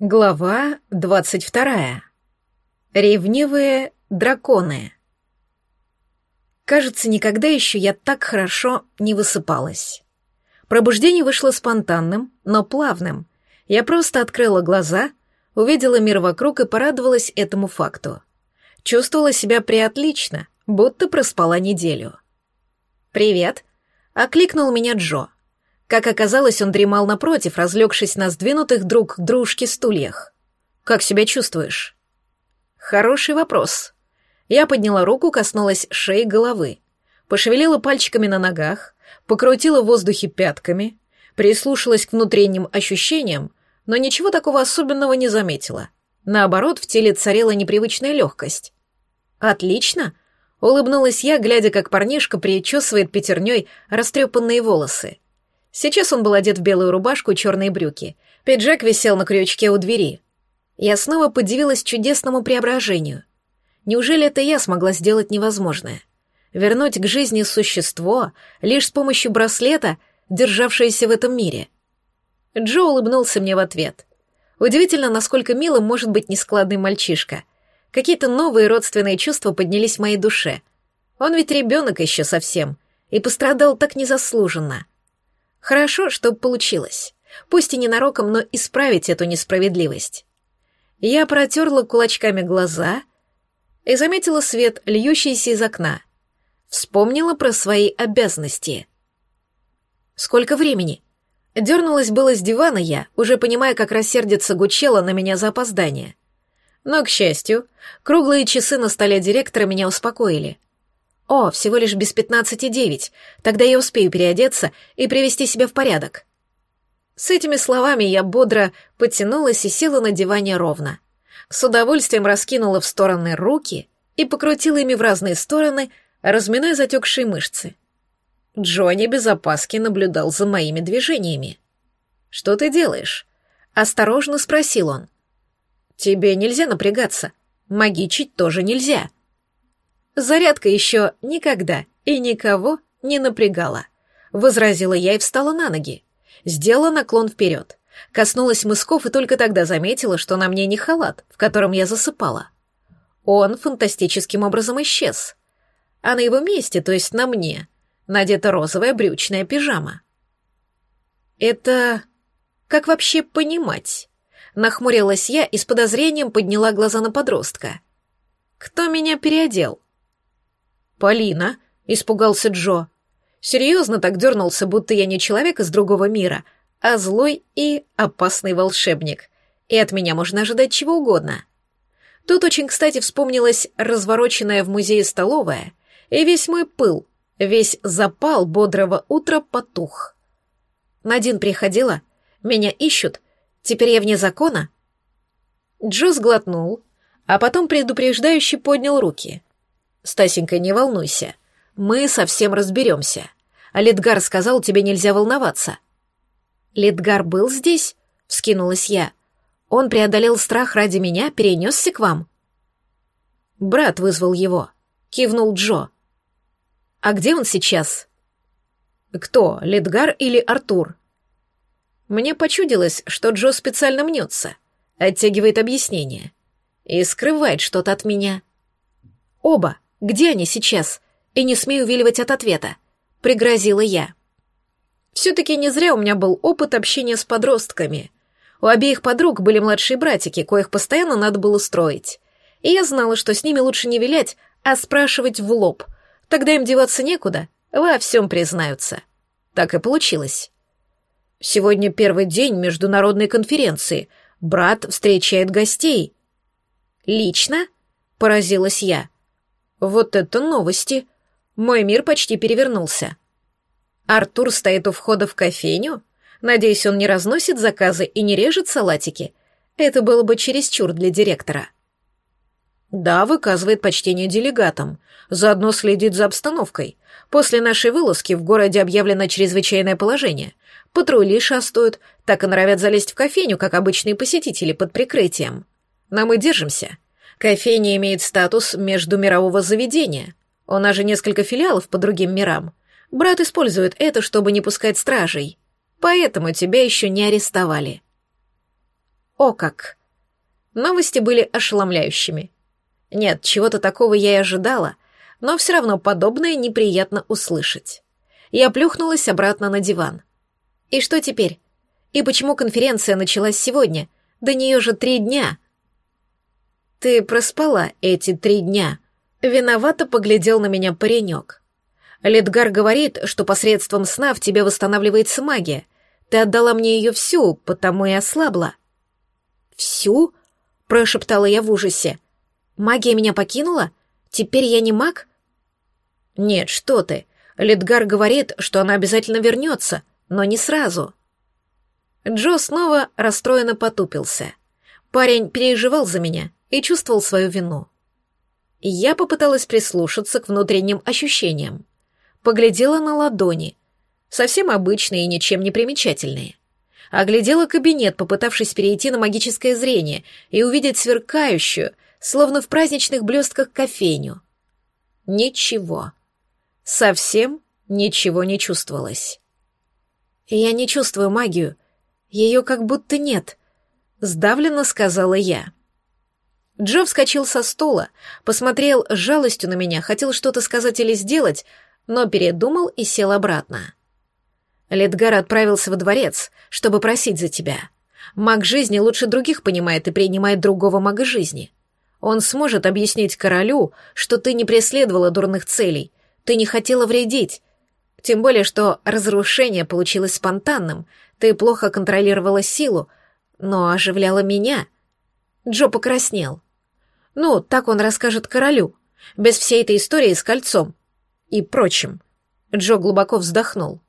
Глава двадцать вторая. Ревнивые драконы. Кажется, никогда еще я так хорошо не высыпалась. Пробуждение вышло спонтанным, но плавным. Я просто открыла глаза, увидела мир вокруг и порадовалась этому факту. Чувствовала себя приотлично, будто проспала неделю. «Привет», — окликнул меня Джо. Как оказалось, он дремал напротив, разлегшись на сдвинутых друг к дружке стульях. «Как себя чувствуешь?» «Хороший вопрос». Я подняла руку, коснулась шеи головы, пошевелила пальчиками на ногах, покрутила в воздухе пятками, прислушалась к внутренним ощущениям, но ничего такого особенного не заметила. Наоборот, в теле царила непривычная легкость. «Отлично!» — улыбнулась я, глядя, как парнишка причесывает пятерней растрепанные волосы. Сейчас он был одет в белую рубашку и черные брюки. Пиджак висел на крючке у двери. Я снова подивилась чудесному преображению. Неужели это я смогла сделать невозможное? Вернуть к жизни существо лишь с помощью браслета, державшееся в этом мире. Джо улыбнулся мне в ответ. Удивительно, насколько милым может быть нескладный мальчишка. Какие-то новые родственные чувства поднялись в моей душе. Он ведь ребенок еще совсем, и пострадал так незаслуженно — Хорошо, что получилось. Пусть и ненароком, но исправить эту несправедливость. Я протерла кулачками глаза и заметила свет, льющийся из окна. Вспомнила про свои обязанности. Сколько времени? Дернулась было с дивана я, уже понимая, как рассердится Гучела на меня за опоздание. Но, к счастью, круглые часы на столе директора меня успокоили — «О, всего лишь без пятнадцати девять. Тогда я успею переодеться и привести себя в порядок». С этими словами я бодро потянулась и села на диване ровно. С удовольствием раскинула в стороны руки и покрутила ими в разные стороны, разминая затекшие мышцы. Джонни без опаски наблюдал за моими движениями. «Что ты делаешь?» — осторожно спросил он. «Тебе нельзя напрягаться. Магичить тоже нельзя». Зарядка еще никогда и никого не напрягала. Возразила я и встала на ноги. Сделала наклон вперед. Коснулась мысков и только тогда заметила, что на мне не халат, в котором я засыпала. Он фантастическим образом исчез. А на его месте, то есть на мне, надета розовая брючная пижама. Это... как вообще понимать? Нахмурилась я и с подозрением подняла глаза на подростка. Кто меня переодел? «Полина?» — испугался Джо. Серьезно так дернулся, будто я не человек из другого мира, а злой и опасный волшебник. И от меня можно ожидать чего угодно. Тут очень кстати вспомнилась развороченная в музее столовая, и весь мой пыл, весь запал бодрого утра потух. Надин приходила, меня ищут, теперь я вне закона. Джо сглотнул, а потом предупреждающе поднял руки — Стасенька, не волнуйся. Мы совсем разберемся. А Литгар сказал, тебе нельзя волноваться. Литгар был здесь? Вскинулась я. Он преодолел страх ради меня, перенесся к вам? Брат вызвал его. Кивнул Джо. А где он сейчас? Кто, Литгар или Артур? Мне почудилось, что Джо специально мнется, оттягивает объяснение и скрывает что-то от меня. Оба где они сейчас? И не смею увиливать от ответа. Пригрозила я. Все-таки не зря у меня был опыт общения с подростками. У обеих подруг были младшие братики, коих постоянно надо было строить. И я знала, что с ними лучше не вилять, а спрашивать в лоб. Тогда им деваться некуда, во всем признаются. Так и получилось. Сегодня первый день международной конференции. Брат встречает гостей. Лично? Поразилась я. Вот это новости! Мой мир почти перевернулся. Артур стоит у входа в кофейню? Надеюсь, он не разносит заказы и не режет салатики. Это было бы чересчур для директора. Да, выказывает почтение делегатам, заодно следит за обстановкой. После нашей вылазки в городе объявлено чрезвычайное положение. Патрули шастают, так и норовят залезть в кофейню, как обычные посетители под прикрытием. Но мы держимся. Кофейня имеет статус междумирового заведения. У нас же несколько филиалов по другим мирам. Брат использует это, чтобы не пускать стражей. Поэтому тебя еще не арестовали. О как! Новости были ошеломляющими. Нет, чего-то такого я и ожидала, но все равно подобное неприятно услышать. Я плюхнулась обратно на диван. И что теперь? И почему конференция началась сегодня? До нее же три дня. Ты проспала эти три дня. Виновато поглядел на меня паренек. Ледгар говорит, что посредством сна в тебе восстанавливается магия. Ты отдала мне ее всю, потому и ослабла. Всю? Прошептала я в ужасе. Магия меня покинула? Теперь я не маг? Нет, что ты. Ледгар говорит, что она обязательно вернется, но не сразу. Джо снова расстроенно потупился. Парень переживал за меня и чувствовал свою вину. Я попыталась прислушаться к внутренним ощущениям. Поглядела на ладони, совсем обычные и ничем не примечательные. Оглядела кабинет, попытавшись перейти на магическое зрение и увидеть сверкающую, словно в праздничных блестках кофейню. Ничего. Совсем ничего не чувствовалось. «Я не чувствую магию», ее как будто нет, сдавленно сказала я. Джо вскочил со стула, посмотрел с жалостью на меня, хотел что-то сказать или сделать, но передумал и сел обратно. Ледгар отправился во дворец, чтобы просить за тебя. Маг жизни лучше других понимает и принимает другого мага жизни. Он сможет объяснить королю, что ты не преследовала дурных целей, ты не хотела вредить. Тем более, что разрушение получилось спонтанным, ты плохо контролировала силу, но оживляла меня. Джо покраснел. Ну, так он расскажет королю, без всей этой истории с кольцом и прочим. Джо глубоко вздохнул.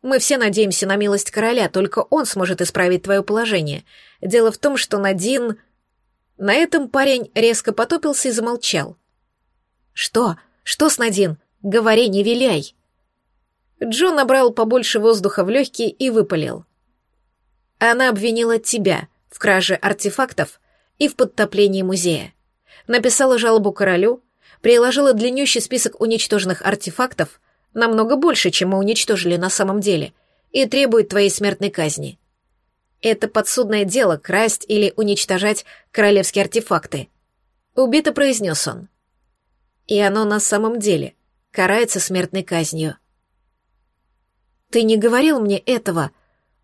Мы все надеемся на милость короля, только он сможет исправить твое положение. Дело в том, что Надин... На этом парень резко потопился и замолчал. «Что? Что с Надин? Говори, не виляй!» Джо набрал побольше воздуха в легкие и выпалил. Она обвинила тебя в краже артефактов и в подтоплении музея. Написала жалобу королю, приложила длиннющий список уничтоженных артефактов, намного больше, чем мы уничтожили на самом деле, и требует твоей смертной казни. Это подсудное дело — красть или уничтожать королевские артефакты. Убито произнес он. И оно на самом деле карается смертной казнью. «Ты не говорил мне этого»,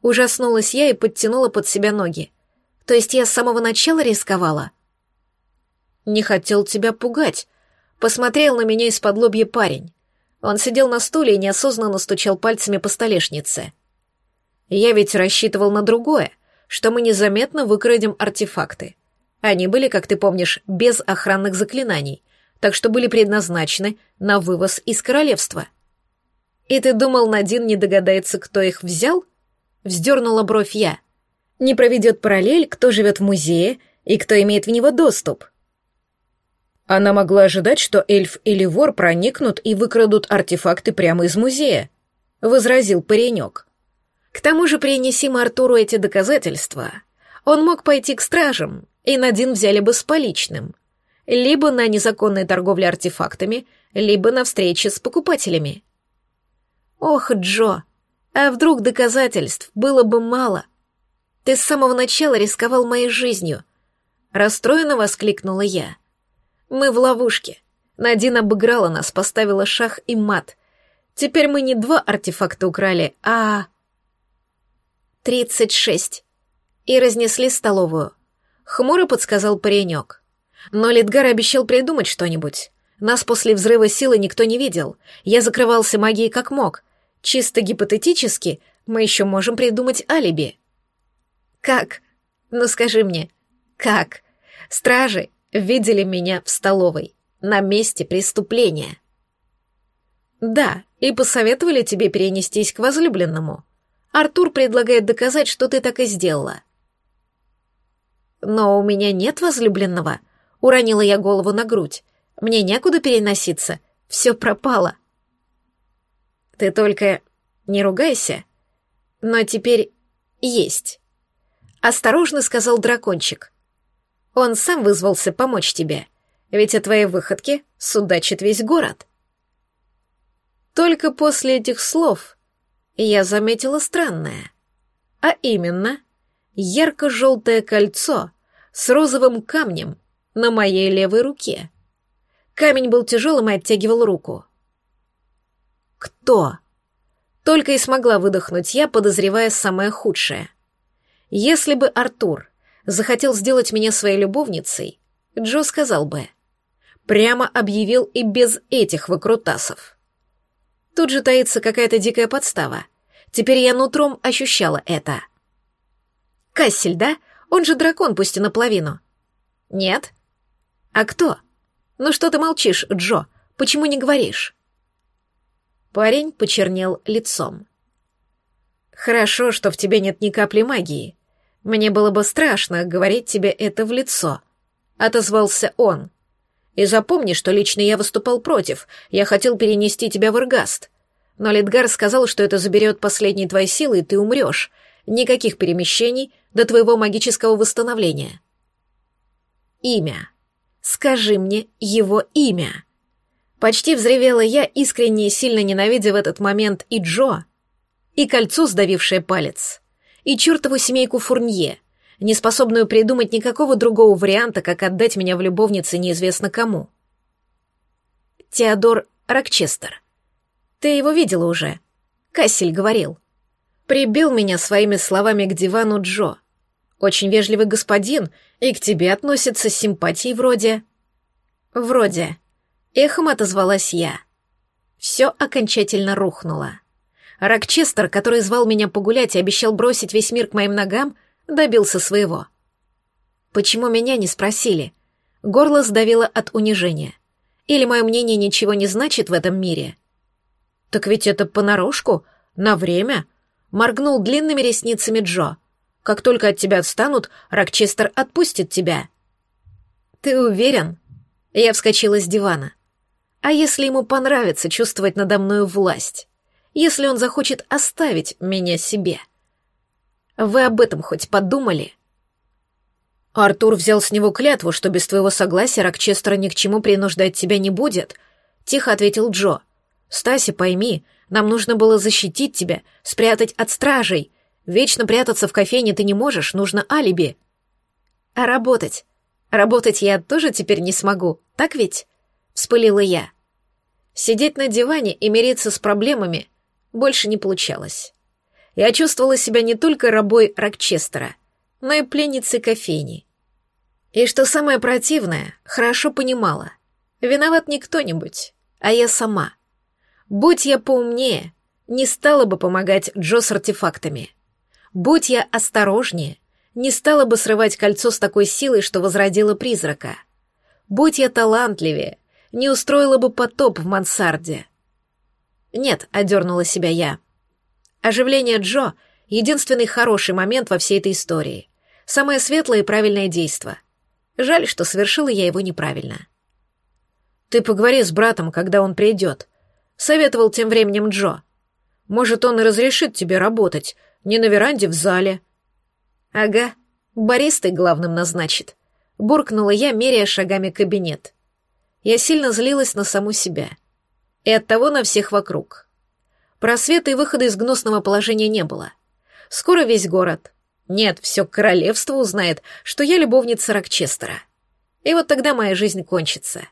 Ужаснулась я и подтянула под себя ноги. То есть я с самого начала рисковала? Не хотел тебя пугать. Посмотрел на меня из-под лобья парень. Он сидел на стуле и неосознанно стучал пальцами по столешнице. Я ведь рассчитывал на другое, что мы незаметно выкрадем артефакты. Они были, как ты помнишь, без охранных заклинаний, так что были предназначены на вывоз из королевства. И ты думал, Надин не догадается, кто их взял? — Вздернула бровь я. Не проведет параллель, кто живет в музее и кто имеет в него доступ. Она могла ожидать, что эльф или вор проникнут и выкрадут артефакты прямо из музея, возразил паренек. К тому же принесим Артуру эти доказательства. Он мог пойти к стражам, и Надин взяли бы с поличным. Либо на незаконной торговле артефактами, либо на встрече с покупателями. Ох, Джо, а вдруг доказательств было бы мало? Ты с самого начала рисковал моей жизнью. Расстроенно воскликнула я. Мы в ловушке. Надин обыграла нас, поставила шах и мат. Теперь мы не два артефакта украли, а... Тридцать шесть. И разнесли столовую. Хмуро подсказал паренек. Но Литгар обещал придумать что-нибудь. Нас после взрыва силы никто не видел. Я закрывался магией как мог, Чисто гипотетически мы еще можем придумать алиби. Как? Ну скажи мне, как? Стражи видели меня в столовой, на месте преступления. Да, и посоветовали тебе перенестись к возлюбленному. Артур предлагает доказать, что ты так и сделала. Но у меня нет возлюбленного. Уронила я голову на грудь. Мне некуда переноситься. Все пропало. Ты только не ругайся, но теперь есть. Осторожно сказал дракончик. Он сам вызвался помочь тебе, ведь о твоей выходке судачит весь город. Только после этих слов я заметила странное. А именно, ярко-желтое кольцо с розовым камнем на моей левой руке. Камень был тяжелым и оттягивал руку. «Кто?» Только и смогла выдохнуть я, подозревая самое худшее. Если бы Артур захотел сделать меня своей любовницей, Джо сказал бы. Прямо объявил и без этих выкрутасов. Тут же таится какая-то дикая подстава. Теперь я нутром ощущала это. Кассель, да? Он же дракон, пусть и наполовину. Нет. А кто? Ну что ты молчишь, Джо? Почему не говоришь? Парень почернел лицом. «Хорошо, что в тебе нет ни капли магии. Мне было бы страшно говорить тебе это в лицо», — отозвался он. «И запомни, что лично я выступал против. Я хотел перенести тебя в Иргаст. Но Литгар сказал, что это заберет последние твои силы, и ты умрешь. Никаких перемещений до твоего магического восстановления». «Имя. Скажи мне его имя». Почти взревела я, искренне и сильно ненавидя в этот момент и Джо, и кольцо, сдавившее палец, и чертову семейку Фурнье, неспособную придумать никакого другого варианта, как отдать меня в любовнице неизвестно кому. Теодор Рокчестер. Ты его видела уже. Кассель говорил. Прибил меня своими словами к дивану Джо. Очень вежливый господин, и к тебе относится с симпатией вроде... Вроде... Эхом отозвалась я. Все окончательно рухнуло. Рокчестер, который звал меня погулять и обещал бросить весь мир к моим ногам, добился своего. Почему меня не спросили? Горло сдавило от унижения. Или мое мнение ничего не значит в этом мире? Так ведь это понарошку, на время, моргнул длинными ресницами Джо. Как только от тебя отстанут, Рокчестер отпустит тебя. Ты уверен? Я вскочила с дивана. А если ему понравится чувствовать надо мною власть? Если он захочет оставить меня себе? Вы об этом хоть подумали? Артур взял с него клятву, что без твоего согласия Рокчестер ни к чему принуждать тебя не будет, тихо ответил Джо. Стаси, пойми, нам нужно было защитить тебя, спрятать от стражей. Вечно прятаться в кофейне ты не можешь, нужно алиби. А работать? Работать я тоже теперь не смогу, так ведь? Вспылила я. Сидеть на диване и мириться с проблемами больше не получалось. Я чувствовала себя не только рабой Рокчестера, но и пленницей кофейни. И что самое противное, хорошо понимала. Виноват не кто-нибудь, а я сама. Будь я поумнее, не стала бы помогать Джо с артефактами. Будь я осторожнее, не стала бы срывать кольцо с такой силой, что возродила призрака. Будь я талантливее, не устроила бы потоп в мансарде. Нет, одернула себя я. Оживление Джо — единственный хороший момент во всей этой истории. Самое светлое и правильное действо. Жаль, что совершила я его неправильно. Ты поговори с братом, когда он придет. Советовал тем временем Джо. Может, он и разрешит тебе работать, не на веранде, в зале. Ага, баристой главным назначит. Буркнула я, меряя шагами кабинет. Я сильно злилась на саму себя. И оттого на всех вокруг. Просвета и выхода из гнусного положения не было. Скоро весь город, нет, все королевство узнает, что я любовница Рокчестера. И вот тогда моя жизнь кончится.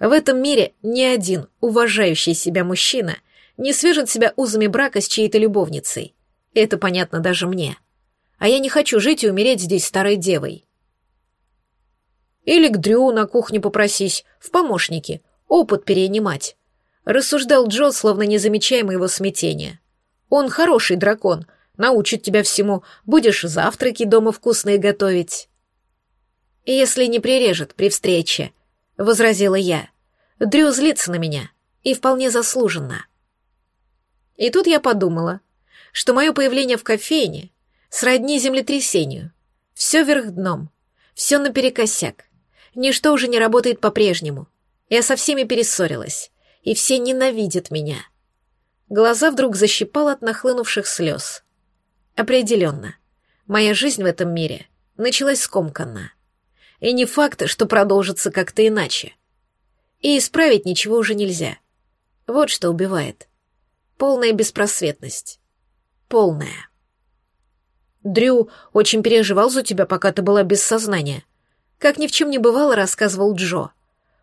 В этом мире ни один уважающий себя мужчина не свяжет себя узами брака с чьей-то любовницей. Это понятно даже мне. А я не хочу жить и умереть здесь старой девой. Или к Дрю на кухню попросись, в помощники, опыт перенимать. Рассуждал Джо, словно не замечая моего смятения. Он хороший дракон, научит тебя всему, будешь завтраки дома вкусные готовить. Если не прирежет при встрече, — возразила я. Дрю злится на меня, и вполне заслуженно. И тут я подумала, что мое появление в кофейне сродни землетрясению. Все вверх дном, все наперекосяк. Ничто уже не работает по-прежнему. Я со всеми перессорилась, и все ненавидят меня. Глаза вдруг защипал от нахлынувших слез. Определенно, моя жизнь в этом мире началась скомканно. И не факт, что продолжится как-то иначе. И исправить ничего уже нельзя. Вот что убивает. Полная беспросветность. Полная. Дрю очень переживал за тебя, пока ты была без сознания. Как ни в чем не бывало, рассказывал Джо.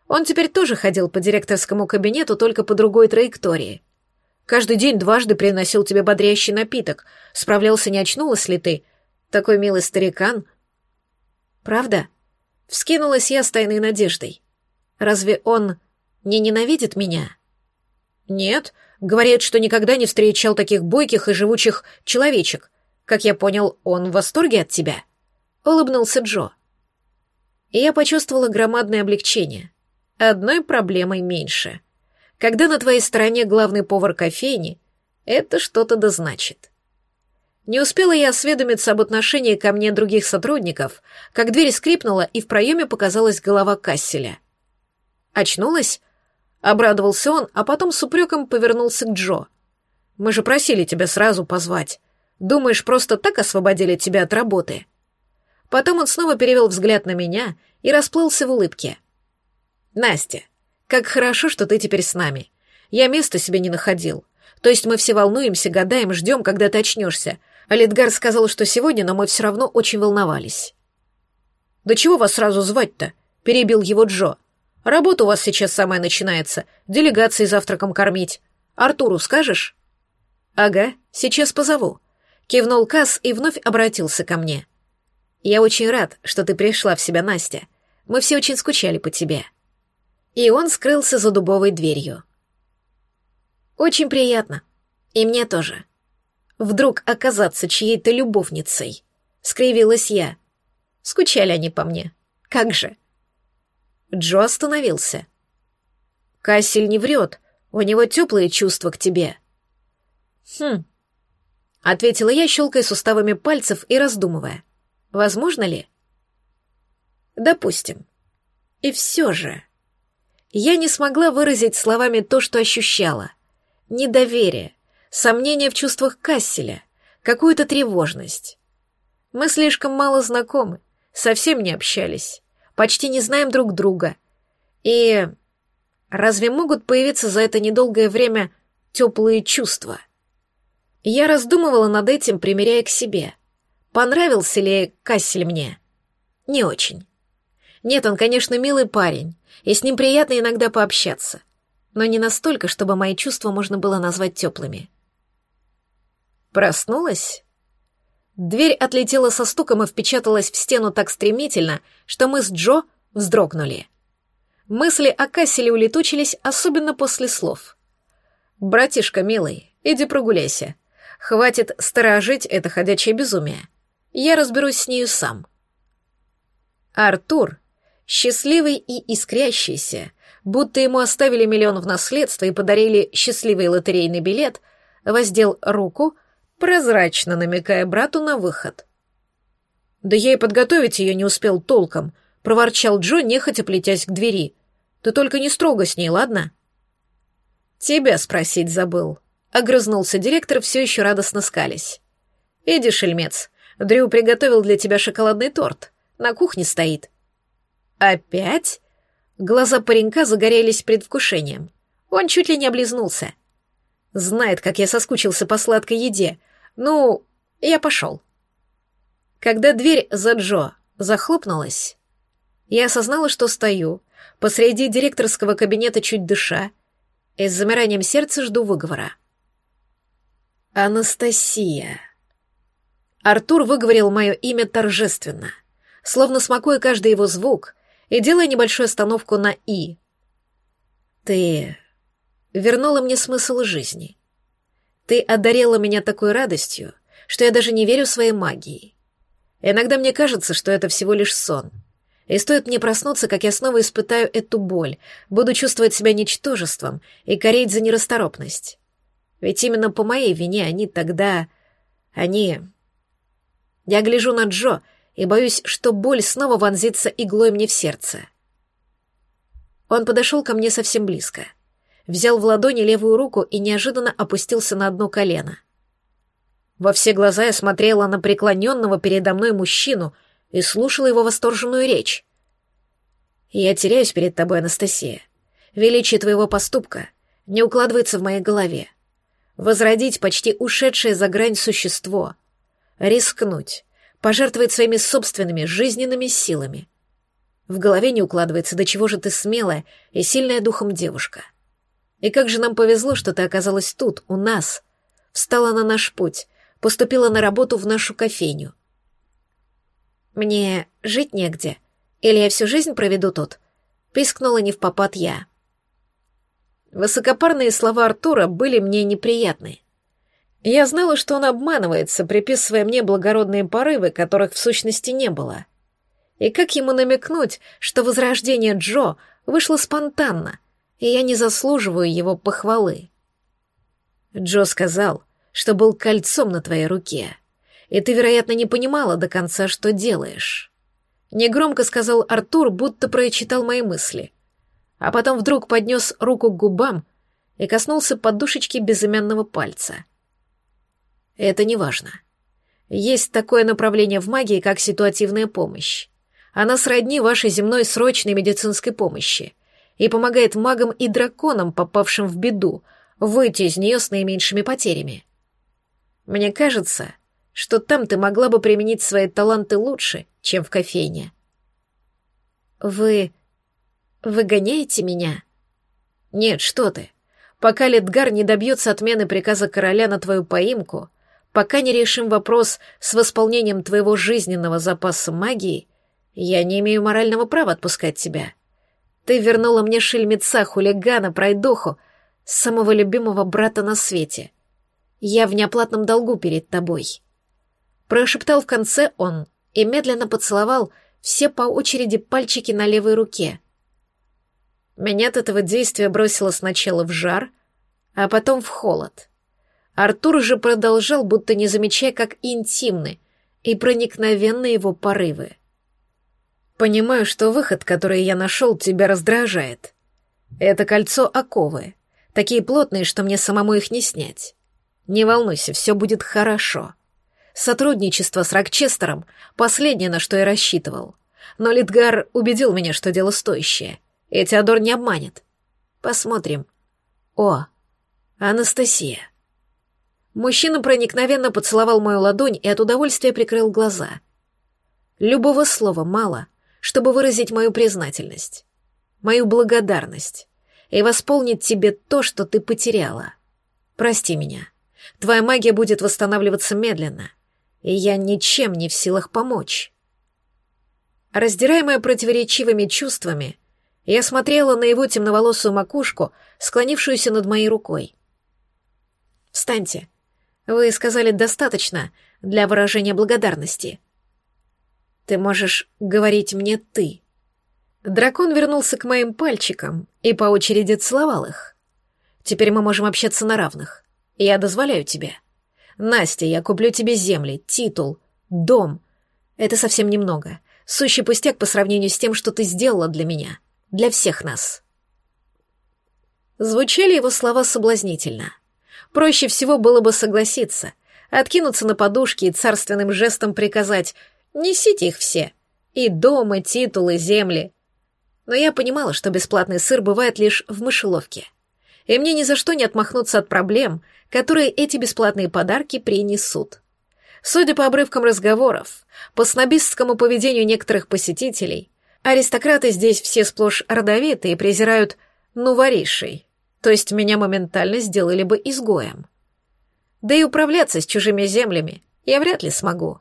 Он теперь тоже ходил по директорскому кабинету, только по другой траектории. Каждый день дважды приносил тебе бодрящий напиток. Справлялся, не очнулась ли ты? Такой милый старикан. Правда? Вскинулась я с тайной надеждой. Разве он не ненавидит меня? Нет, говорят, что никогда не встречал таких бойких и живучих человечек. Как я понял, он в восторге от тебя. Улыбнулся Джо. И я почувствовала громадное облегчение. Одной проблемой меньше. Когда на твоей стороне главный повар кофейни, это что-то да значит. Не успела я осведомиться об отношении ко мне других сотрудников, как дверь скрипнула, и в проеме показалась голова Касселя. «Очнулась?» — обрадовался он, а потом с упреком повернулся к Джо. «Мы же просили тебя сразу позвать. Думаешь, просто так освободили тебя от работы?» Потом он снова перевел взгляд на меня и расплылся в улыбке. «Настя, как хорошо, что ты теперь с нами. Я места себе не находил. То есть мы все волнуемся, гадаем, ждем, когда ты очнешься. А Литгар сказал, что сегодня, но мы все равно очень волновались». «Да чего вас сразу звать-то?» — перебил его Джо. «Работа у вас сейчас самая начинается. Делегации завтраком кормить. Артуру скажешь?» «Ага, сейчас позову», Кивнул Касс и вновь обратился ко мне. «Я очень рад, что ты пришла в себя, Настя. Мы все очень скучали по тебе». И он скрылся за дубовой дверью. «Очень приятно. И мне тоже. Вдруг оказаться чьей-то любовницей?» — скривилась я. Скучали они по мне. Как же? Джо остановился. «Кассель не врет. У него теплые чувства к тебе». «Хм, — ответила я, щелкая суставами пальцев и раздумывая. «Возможно ли?» «Допустим. И все же...» Я не смогла выразить словами то, что ощущала. Недоверие, сомнение в чувствах Касселя, какую-то тревожность. Мы слишком мало знакомы, совсем не общались, почти не знаем друг друга. И разве могут появиться за это недолгое время теплые чувства?» Я раздумывала над этим, примеряя к себе. Понравился ли Кассель мне? Не очень. Нет, он, конечно, милый парень, и с ним приятно иногда пообщаться, но не настолько, чтобы мои чувства можно было назвать теплыми. Проснулась? Дверь отлетела со стуком и впечаталась в стену так стремительно, что мы с Джо вздрогнули. Мысли о Касселе улетучились, особенно после слов. «Братишка, милый, иди прогуляйся. Хватит сторожить это ходячее безумие. Я разберусь с нею сам. Артур, счастливый и искрящийся, будто ему оставили миллион в наследство и подарили счастливый лотерейный билет, воздел руку, прозрачно намекая брату на выход. «Да я и подготовить ее не успел толком», — проворчал Джо, нехотя плетясь к двери. «Ты только не строго с ней, ладно?» «Тебя спросить забыл», — огрызнулся директор, все еще радостно скались. «Иди, шельмец, Дрю приготовил для тебя шоколадный торт. На кухне стоит». «Опять?» Глаза паренька загорелись предвкушением. Он чуть ли не облизнулся. Знает, как я соскучился по сладкой еде. Ну, я пошел. Когда дверь за Джо захлопнулась, я осознала, что стою посреди директорского кабинета чуть дыша и с замиранием сердца жду выговора. Анастасия. Артур выговорил мое имя торжественно, словно смакуя каждый его звук и делая небольшую остановку на «и». Ты вернула мне смысл жизни. Ты одарила меня такой радостью, что я даже не верю своей магии. Иногда мне кажется, что это всего лишь сон. И стоит мне проснуться, как я снова испытаю эту боль, буду чувствовать себя ничтожеством и кореть за нерасторопность. Ведь именно по моей вине они тогда... Они... Я гляжу на Джо и боюсь, что боль снова вонзится иглой мне в сердце. Он подошел ко мне совсем близко. Взял в ладони левую руку и неожиданно опустился на одно колено. Во все глаза я смотрела на преклоненного передо мной мужчину и слушала его восторженную речь. «Я теряюсь перед тобой, Анастасия. Величие твоего поступка не укладывается в моей голове возродить почти ушедшее за грань существо, Рискнуть, пожертвовать своими собственными жизненными силами. В голове не укладывается, до чего же ты смелая и сильная духом девушка. И как же нам повезло, что ты оказалась тут, у нас, встала на наш путь, поступила на работу в нашу кофейню. Мне жить негде, или я всю жизнь проведу тут? Пискнула не в попад я. Высокопарные слова Артура были мне неприятны. Я знала, что он обманывается, приписывая мне благородные порывы, которых в сущности не было. И как ему намекнуть, что возрождение Джо вышло спонтанно, и я не заслуживаю его похвалы? Джо сказал, что был кольцом на твоей руке, и ты, вероятно, не понимала до конца, что делаешь. Негромко сказал Артур, будто прочитал мои мысли, а потом вдруг поднес руку к губам и коснулся подушечки безымянного пальца. Это не важно. Есть такое направление в магии, как ситуативная помощь. Она сродни вашей земной срочной медицинской помощи и помогает магам и драконам, попавшим в беду, выйти из нее с наименьшими потерями. Мне кажется, что там ты могла бы применить свои таланты лучше, чем в кофейне. Вы выгоняете меня? Нет, что ты. Пока Ледгар не добьется отмены приказа короля на твою поимку, Пока не решим вопрос с восполнением твоего жизненного запаса магии, я не имею морального права отпускать тебя. Ты вернула мне шельмеца, хулигана, пройдоху, самого любимого брата на свете. Я в неоплатном долгу перед тобой. Прошептал в конце он и медленно поцеловал все по очереди пальчики на левой руке. Меня от этого действия бросило сначала в жар, а потом в холод. Артур же продолжал, будто не замечая, как интимны и проникновенны его порывы. «Понимаю, что выход, который я нашел, тебя раздражает. Это кольцо оковы, такие плотные, что мне самому их не снять. Не волнуйся, все будет хорошо. Сотрудничество с Рокчестером — последнее, на что я рассчитывал. Но Литгар убедил меня, что дело стоящее, и Теодор не обманет. Посмотрим. О, Анастасия. Мужчина проникновенно поцеловал мою ладонь и от удовольствия прикрыл глаза. Любого слова мало, чтобы выразить мою признательность, мою благодарность и восполнить тебе то, что ты потеряла. Прости меня. Твоя магия будет восстанавливаться медленно, и я ничем не в силах помочь. Раздираемая противоречивыми чувствами, я смотрела на его темноволосую макушку, склонившуюся над моей рукой. «Встаньте», вы сказали достаточно для выражения благодарности. Ты можешь говорить мне «ты». Дракон вернулся к моим пальчикам и по очереди целовал их. Теперь мы можем общаться на равных. Я дозволяю тебе. Настя, я куплю тебе земли, титул, дом. Это совсем немного. Сущий пустяк по сравнению с тем, что ты сделала для меня, для всех нас. Звучали его слова соблазнительно. Проще всего было бы согласиться, откинуться на подушки и царственным жестом приказать «несите их все». И дома, титулы, земли. Но я понимала, что бесплатный сыр бывает лишь в мышеловке. И мне ни за что не отмахнуться от проблем, которые эти бесплатные подарки принесут. Судя по обрывкам разговоров, по снобистскому поведению некоторых посетителей, аристократы здесь все сплошь родовитые и презирают «ну, воришей», то есть меня моментально сделали бы изгоем. Да и управляться с чужими землями я вряд ли смогу.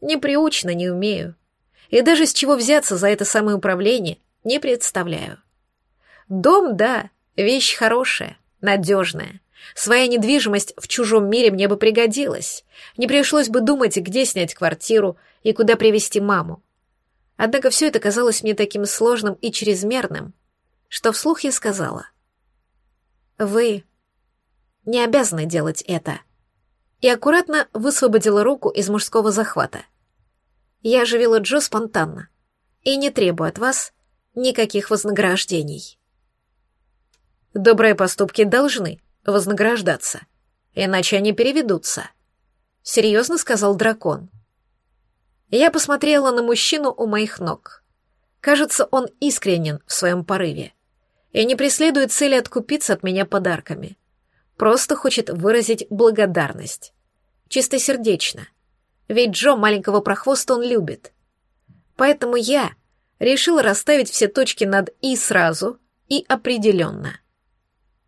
Неприучно не умею. И даже с чего взяться за это самое управление не представляю. Дом, да, вещь хорошая, надежная. Своя недвижимость в чужом мире мне бы пригодилась. Не пришлось бы думать, где снять квартиру и куда привезти маму. Однако все это казалось мне таким сложным и чрезмерным, что вслух я сказала — вы не обязаны делать это. И аккуратно высвободила руку из мужского захвата. Я оживила Джо спонтанно и не требую от вас никаких вознаграждений. Добрые поступки должны вознаграждаться, иначе они переведутся. Серьезно сказал дракон. Я посмотрела на мужчину у моих ног. Кажется, он искренен в своем порыве и не преследует цели откупиться от меня подарками. Просто хочет выразить благодарность. Чистосердечно. Ведь Джо маленького прохвоста он любит. Поэтому я решила расставить все точки над «и» сразу и определенно.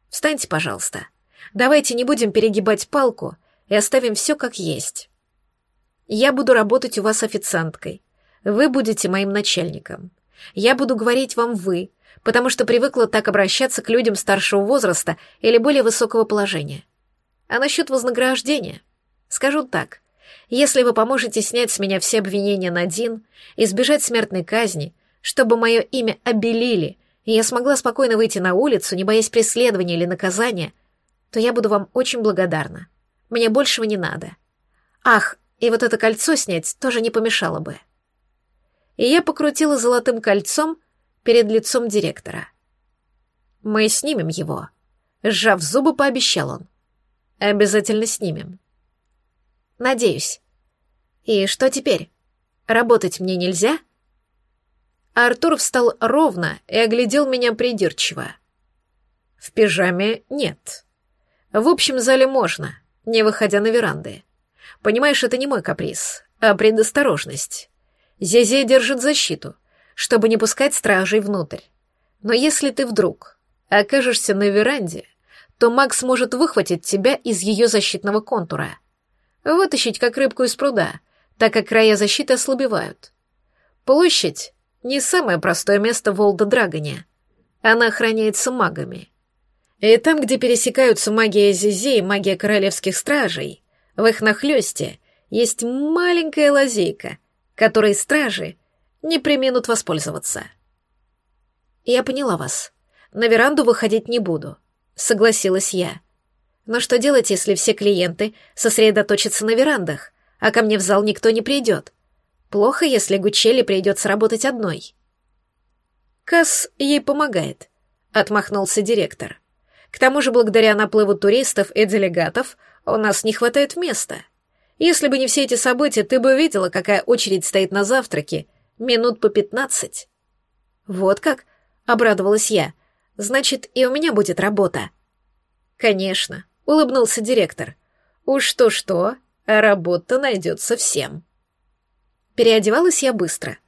Встаньте, пожалуйста. Давайте не будем перегибать палку и оставим все как есть. Я буду работать у вас официанткой. Вы будете моим начальником. Я буду говорить вам «вы», потому что привыкла так обращаться к людям старшего возраста или более высокого положения. А насчет вознаграждения? Скажу так. Если вы поможете снять с меня все обвинения на Дин, избежать смертной казни, чтобы мое имя обелили, и я смогла спокойно выйти на улицу, не боясь преследования или наказания, то я буду вам очень благодарна. Мне большего не надо. Ах, и вот это кольцо снять тоже не помешало бы. И я покрутила золотым кольцом перед лицом директора. Мы снимем его. Сжав зубы, пообещал он. Обязательно снимем. Надеюсь. И что теперь? Работать мне нельзя? Артур встал ровно и оглядел меня придирчиво. В пижаме нет. В общем зале можно, не выходя на веранды. Понимаешь, это не мой каприз, а предосторожность. Зезе держит защиту, чтобы не пускать стражей внутрь. Но если ты вдруг окажешься на веранде, то Макс может выхватить тебя из ее защитного контура. Вытащить как рыбку из пруда, так как края защиты ослабевают. Площадь — не самое простое место в Волда-Драгоне. Она охраняется магами. И там, где пересекаются магия Зизи и магия королевских стражей, в их нахлёсте есть маленькая лазейка, которой стражи не применут воспользоваться. Я поняла вас. На веранду выходить не буду, согласилась я. Но что делать, если все клиенты сосредоточатся на верандах, а ко мне в зал никто не придет? Плохо, если Гучели придется работать одной. Касс ей помогает, отмахнулся директор. К тому же, благодаря наплыву туристов и делегатов, у нас не хватает места. Если бы не все эти события, ты бы видела, какая очередь стоит на завтраке. Минут по пятнадцать. Вот как? Обрадовалась я. Значит, и у меня будет работа. Конечно, улыбнулся директор. Уж то-что, а работа найдется всем. Переодевалась я быстро.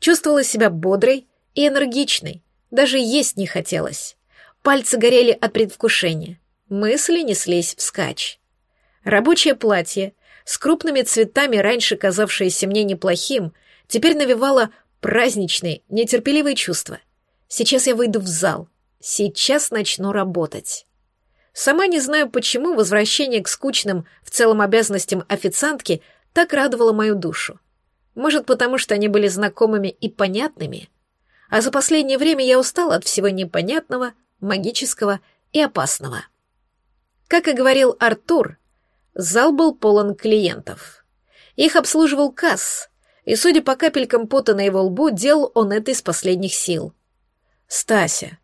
Чувствовала себя бодрой и энергичной. Даже есть не хотелось. Пальцы горели от предвкушения. Мысли неслись вскачь. Рабочее платье, с крупными цветами, раньше казавшееся мне неплохим, теперь навевало праздничные, нетерпеливые чувства. Сейчас я выйду в зал. Сейчас начну работать. Сама не знаю, почему возвращение к скучным в целом обязанностям официантки так радовало мою душу. Может, потому что они были знакомыми и понятными? А за последнее время я устала от всего непонятного, магического и опасного. Как и говорил Артур, зал был полон клиентов. Их обслуживал Касс, и, судя по капелькам пота на его лбу, делал он это из последних сил. «Стася,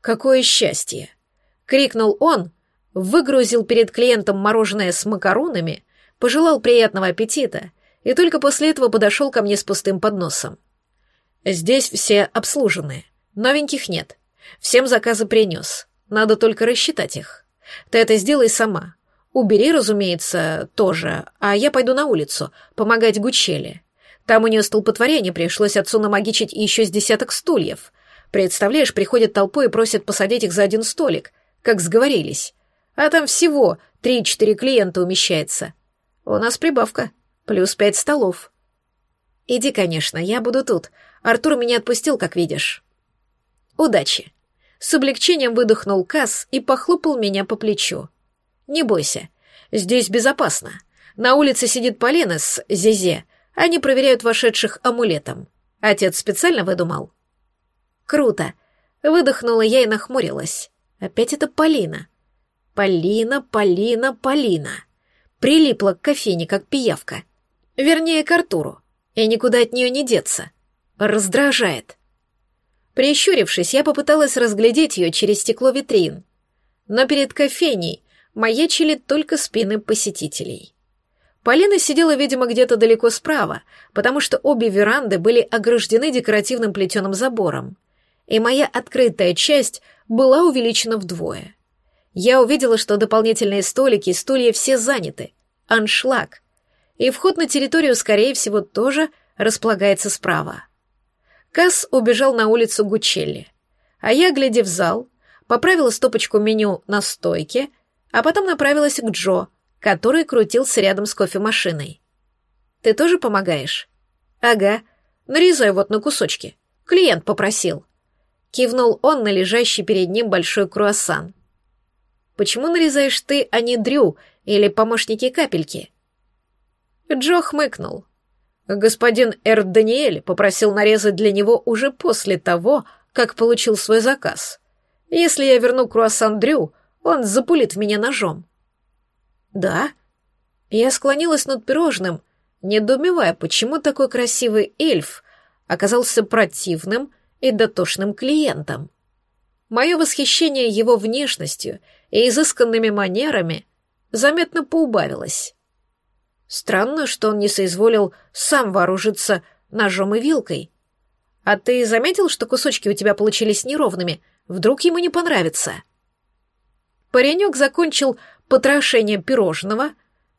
какое счастье!» — крикнул он, выгрузил перед клиентом мороженое с макаронами, пожелал приятного аппетита и только после этого подошел ко мне с пустым подносом. «Здесь все обслуженные, новеньких нет. Всем заказы принес. Надо только рассчитать их. Ты это сделай сама. Убери, разумеется, тоже, а я пойду на улицу, помогать Гучеле. Там у нее столпотворение, пришлось отцу намагичить еще с десяток стульев. Представляешь, приходят толпой и просят посадить их за один столик, как сговорились. А там всего три-четыре клиента умещается. У нас прибавка, плюс пять столов. Иди, конечно, я буду тут. Артур меня отпустил, как видишь. Удачи. С облегчением выдохнул Касс и похлопал меня по плечу. «Не бойся, здесь безопасно. На улице сидит Полина с Зезе. Они проверяют вошедших амулетом. Отец специально выдумал». «Круто!» Выдохнула я и нахмурилась. Опять это Полина. Полина, Полина, Полина. Прилипла к кофейне, как пиявка. Вернее, к Артуру. И никуда от нее не деться. Раздражает. Прищурившись, я попыталась разглядеть ее через стекло витрин. Но перед кофейней маячили только спины посетителей. Полина сидела, видимо, где-то далеко справа, потому что обе веранды были ограждены декоративным плетеным забором, и моя открытая часть была увеличена вдвое. Я увидела, что дополнительные столики и стулья все заняты. Аншлаг. и вход на территорию, скорее всего, тоже располагается справа. Касс убежал на улицу Гучелли, а я, глядя в зал, поправила стопочку меню на стойке, а потом направилась к Джо, который крутился рядом с кофемашиной. «Ты тоже помогаешь?» «Ага. Нарезай вот на кусочки. Клиент попросил». Кивнул он на лежащий перед ним большой круассан. «Почему нарезаешь ты, а не Дрю или помощники капельки?» Джо хмыкнул. Господин Эр Даниэль попросил нарезать для него уже после того, как получил свой заказ. Если я верну круассан Дрю, он запулит в меня ножом. Да? Я склонилась над пирожным, недоумевая, почему такой красивый эльф оказался противным и дотошным клиентом. Мое восхищение его внешностью и изысканными манерами заметно поубавилось. Странно, что он не соизволил сам вооружиться ножом и вилкой. А ты заметил, что кусочки у тебя получились неровными? Вдруг ему не понравится? Паренек закончил потрошение пирожного,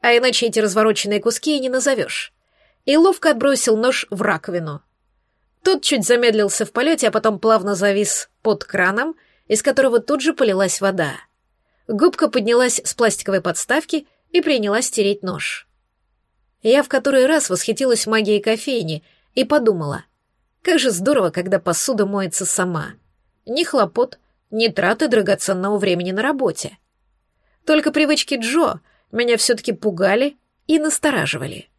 а иначе эти развороченные куски и не назовешь, и ловко отбросил нож в раковину. Тот чуть замедлился в полете, а потом плавно завис под краном, из которого тут же полилась вода. Губка поднялась с пластиковой подставки и принялась тереть нож. Я в который раз восхитилась магией кофейни и подумала, как же здорово, когда посуда моется сама. Ни хлопот, ни траты драгоценного времени на работе. Только привычки Джо меня все-таки пугали и настораживали.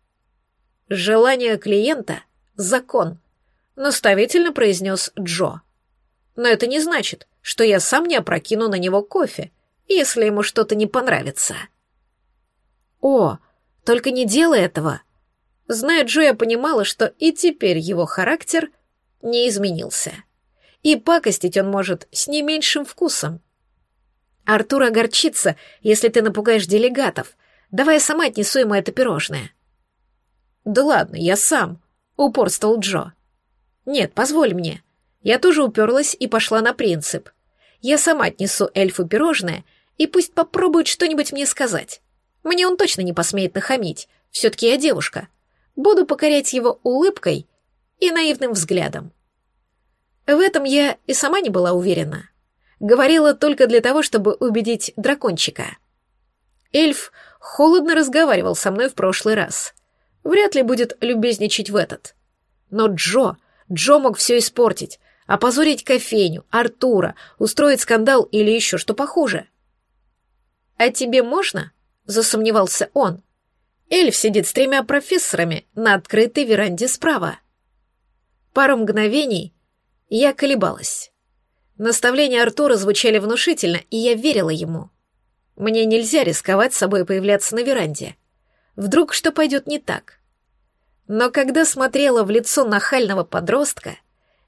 «Желание клиента — закон», — наставительно произнес Джо. «Но это не значит, что я сам не опрокину на него кофе, если ему что-то не понравится». «О, только не делай этого. Зная Джо, я понимала, что и теперь его характер не изменился. И пакостить он может с не меньшим вкусом. Артур огорчится, если ты напугаешь делегатов. Давай я сама отнесу ему это пирожное. Да ладно, я сам, упорствовал Джо. Нет, позволь мне. Я тоже уперлась и пошла на принцип. Я сама отнесу эльфу пирожное, и пусть попробует что-нибудь мне сказать. Мне он точно не посмеет нахамить, все-таки я девушка. Буду покорять его улыбкой и наивным взглядом. В этом я и сама не была уверена. Говорила только для того, чтобы убедить дракончика. Эльф холодно разговаривал со мной в прошлый раз. Вряд ли будет любезничать в этот. Но Джо, Джо мог все испортить, опозорить кофейню, Артура, устроить скандал или еще что похуже. «А тебе можно?» засомневался он. Эльф сидит с тремя профессорами на открытой веранде справа. Пару мгновений я колебалась. Наставления Артура звучали внушительно, и я верила ему. Мне нельзя рисковать собой появляться на веранде. Вдруг что пойдет не так. Но когда смотрела в лицо нахального подростка,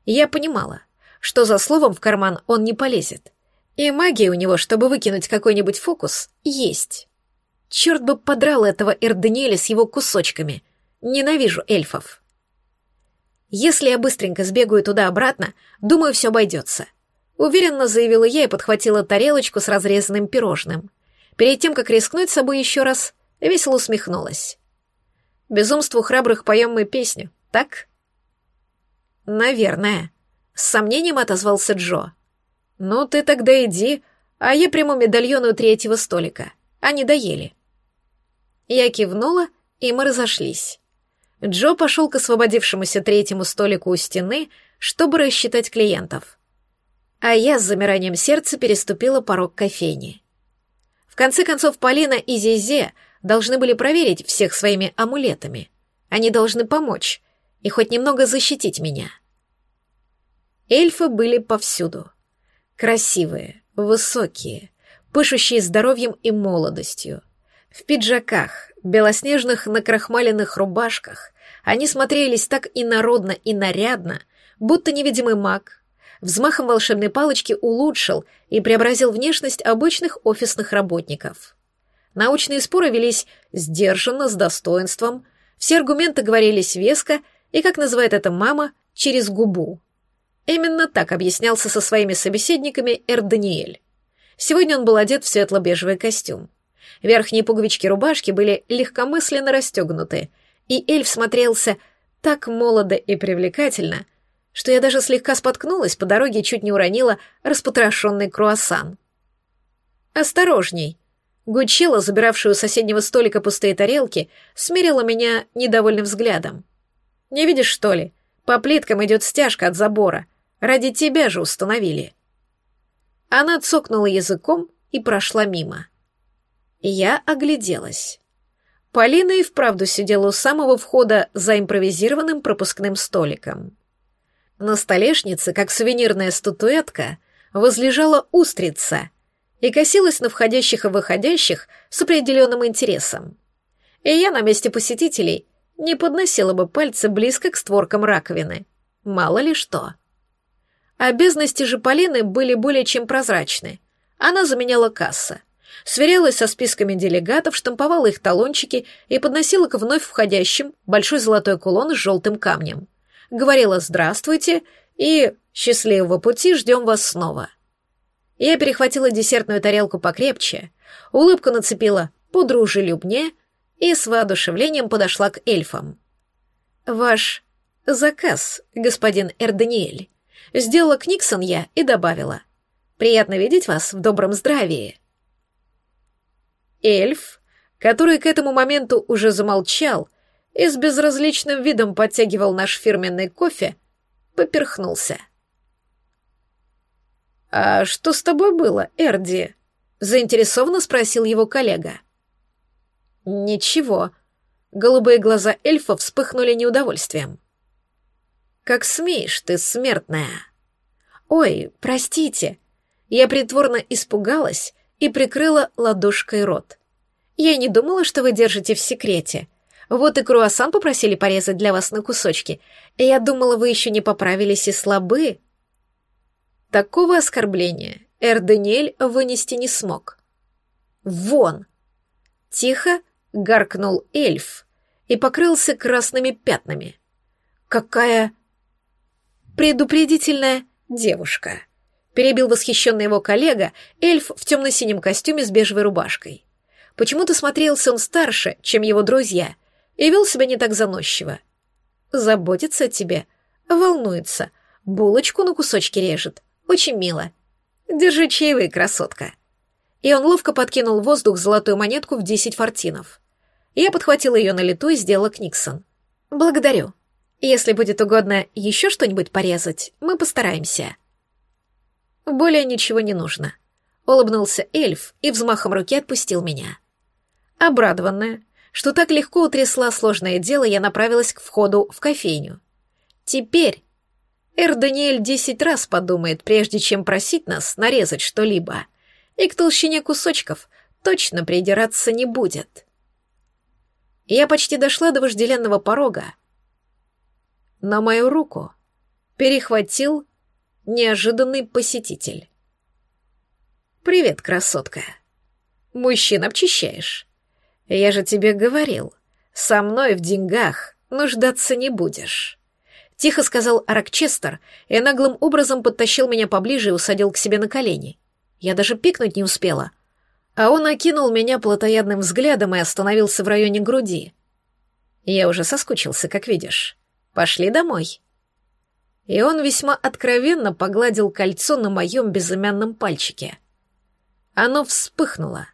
я понимала, что за словом в карман он не полезет. И магия у него, чтобы выкинуть какой-нибудь фокус, есть. Черт бы подрал этого Эрдениэля с его кусочками. Ненавижу эльфов. Если я быстренько сбегаю туда-обратно, думаю, все обойдется. Уверенно заявила я и подхватила тарелочку с разрезанным пирожным. Перед тем, как рискнуть собой еще раз, весело усмехнулась. Безумству храбрых поем мы песню, так? Наверное. С сомнением отозвался Джо. Ну, ты тогда иди, а я приму медальон у третьего столика. Они доели. Я кивнула, и мы разошлись. Джо пошел к освободившемуся третьему столику у стены, чтобы рассчитать клиентов. А я с замиранием сердца переступила порог кофейни. В конце концов, Полина и Зизе должны были проверить всех своими амулетами. Они должны помочь и хоть немного защитить меня. Эльфы были повсюду. Красивые, высокие, пышущие здоровьем и молодостью, в пиджаках, белоснежных накрахмаленных рубашках они смотрелись так инородно и нарядно, будто невидимый маг взмахом волшебной палочки улучшил и преобразил внешность обычных офисных работников. Научные споры велись сдержанно, с достоинством, все аргументы говорились веско и, как называет это мама, через губу. Именно так объяснялся со своими собеседниками Эр Даниэль. Сегодня он был одет в светло-бежевый костюм. Верхние пуговички рубашки были легкомысленно расстегнуты, и эльф смотрелся так молодо и привлекательно, что я даже слегка споткнулась по дороге и чуть не уронила распотрошенный круассан. «Осторожней!» Гучела, забиравшая у соседнего столика пустые тарелки, смирила меня недовольным взглядом. «Не видишь, что ли? По плиткам идет стяжка от забора. Ради тебя же установили». Она цокнула языком и прошла мимо. Я огляделась. Полина и вправду сидела у самого входа за импровизированным пропускным столиком. На столешнице, как сувенирная статуэтка, возлежала устрица и косилась на входящих и выходящих с определенным интересом. И я на месте посетителей не подносила бы пальцы близко к створкам раковины. Мало ли что. Обязанности же Полины были более чем прозрачны. Она заменяла касса. Сверялась со списками делегатов, штамповала их талончики и подносила к вновь входящим большой золотой кулон с желтым камнем. Говорила «Здравствуйте» и «Счастливого пути, ждем вас снова». Я перехватила десертную тарелку покрепче, улыбку нацепила подружелюбнее и с воодушевлением подошла к эльфам. «Ваш заказ, господин Эрданиэль», Сделала Книксон я и добавила. «Приятно видеть вас в добром здравии». Эльф, который к этому моменту уже замолчал и с безразличным видом подтягивал наш фирменный кофе, поперхнулся. «А что с тобой было, Эрди?» — заинтересованно спросил его коллега. «Ничего». Голубые глаза эльфа вспыхнули неудовольствием. Как смеешь ты, смертная? Ой, простите. Я притворно испугалась и прикрыла ладошкой рот. Я не думала, что вы держите в секрете. Вот и круассан попросили порезать для вас на кусочки. Я думала, вы еще не поправились и слабы. Такого оскорбления Эр вынести не смог. «Вон!» Тихо гаркнул эльф и покрылся красными пятнами. «Какая предупредительная девушка», — перебил восхищенный его коллега, эльф в темно-синем костюме с бежевой рубашкой. Почему-то смотрелся он старше, чем его друзья, и вел себя не так заносчиво. Заботится о тебе, волнуется, булочку на кусочки режет. Очень мило. Держи чаевые, красотка. И он ловко подкинул в воздух золотую монетку в десять фортинов. Я подхватила ее на лету и сделала Книксон. «Благодарю», если будет угодно еще что-нибудь порезать, мы постараемся. Более ничего не нужно. Улыбнулся эльф и взмахом руки отпустил меня. Обрадованная, что так легко утрясла сложное дело, я направилась к входу в кофейню. Теперь Эр Даниэль десять раз подумает, прежде чем просить нас нарезать что-либо, и к толщине кусочков точно придираться не будет. Я почти дошла до вожделенного порога, на мою руку перехватил неожиданный посетитель. «Привет, красотка. Мужчин обчищаешь. Я же тебе говорил, со мной в деньгах нуждаться не будешь». Тихо сказал Аракчестер и наглым образом подтащил меня поближе и усадил к себе на колени. Я даже пикнуть не успела. А он окинул меня плотоядным взглядом и остановился в районе груди. Я уже соскучился, как видишь. Пошли домой». И он весьма откровенно погладил кольцо на моем безымянном пальчике. Оно вспыхнуло,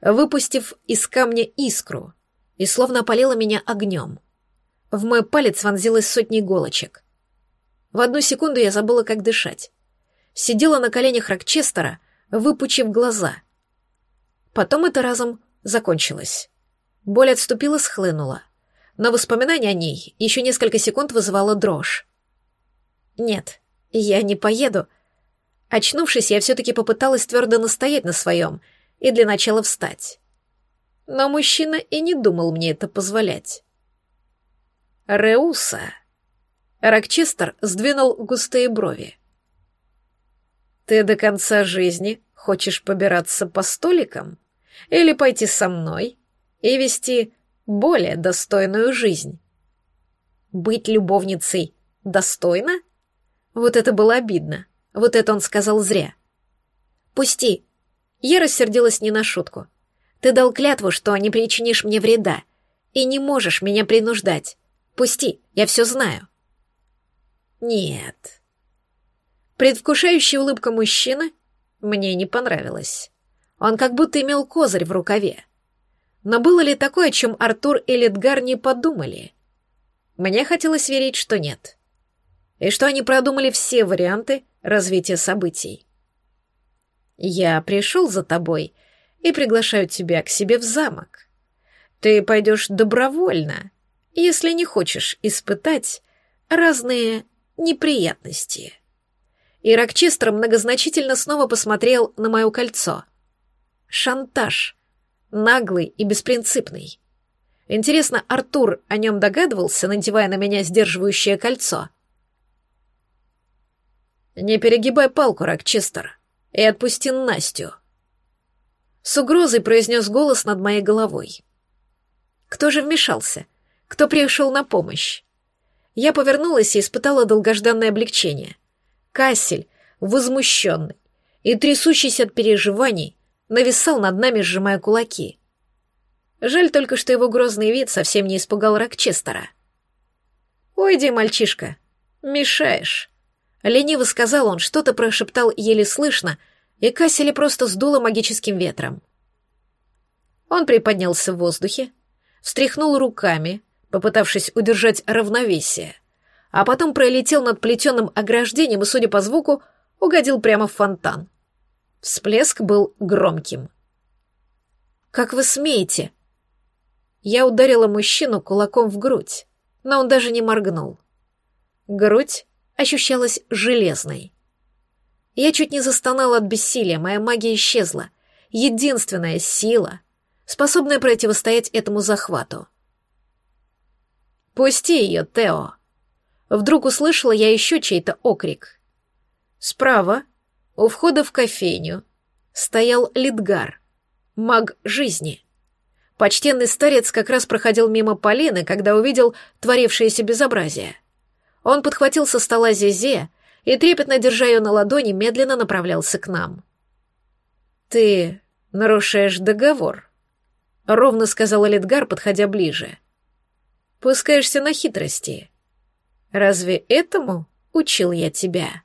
выпустив из камня искру, и словно опалило меня огнем. В мой палец вонзилась сотни иголочек. В одну секунду я забыла, как дышать. Сидела на коленях Рокчестера, выпучив глаза. Потом это разом закончилось. Боль отступила, схлынула но воспоминание о ней еще несколько секунд вызывало дрожь. «Нет, я не поеду». Очнувшись, я все-таки попыталась твердо настоять на своем и для начала встать. Но мужчина и не думал мне это позволять. «Реуса». Рокчестер сдвинул густые брови. «Ты до конца жизни хочешь побираться по столикам? Или пойти со мной и вести более достойную жизнь. Быть любовницей достойно? Вот это было обидно. Вот это он сказал зря. «Пусти!» Я рассердилась не на шутку. Ты дал клятву, что не причинишь мне вреда, и не можешь меня принуждать. Пусти, я все знаю». «Нет». Предвкушающая улыбка мужчины мне не понравилась. Он как будто имел козырь в рукаве. Но было ли такое, о чем Артур и Ледгар не подумали? Мне хотелось верить, что нет. И что они продумали все варианты развития событий. «Я пришел за тобой и приглашаю тебя к себе в замок. Ты пойдешь добровольно, если не хочешь испытать разные неприятности». И Рокчестер многозначительно снова посмотрел на мое кольцо. Шантаж. Наглый и беспринципный. Интересно, Артур о нем догадывался, надевая на меня сдерживающее кольцо? «Не перегибай палку, Рокчестер, и отпусти Настю», с угрозой произнес голос над моей головой. Кто же вмешался? Кто пришел на помощь? Я повернулась и испытала долгожданное облегчение. Кассель, возмущенный и трясущийся от переживаний, нависал над нами, сжимая кулаки. Жаль только, что его грозный вид совсем не испугал Рокчестера. «Уйди, мальчишка, мешаешь», — лениво сказал он, что-то прошептал еле слышно, и Кассели просто сдуло магическим ветром. Он приподнялся в воздухе, встряхнул руками, попытавшись удержать равновесие, а потом пролетел над плетеным ограждением и, судя по звуку, угодил прямо в фонтан. Всплеск был громким. «Как вы смеете?» Я ударила мужчину кулаком в грудь, но он даже не моргнул. Грудь ощущалась железной. Я чуть не застонала от бессилия, моя магия исчезла. Единственная сила, способная противостоять этому захвату. «Пусти ее, Тео!» Вдруг услышала я еще чей-то окрик. Справа, у входа в кофейню, стоял Лидгар, маг жизни. Почтенный старец как раз проходил мимо Полины, когда увидел творившееся безобразие. Он подхватил со стола Зезе и, трепетно держа ее на ладони, медленно направлялся к нам. «Ты нарушаешь договор», — ровно сказал Лидгар, подходя ближе. «Пускаешься на хитрости. Разве этому учил я тебя?»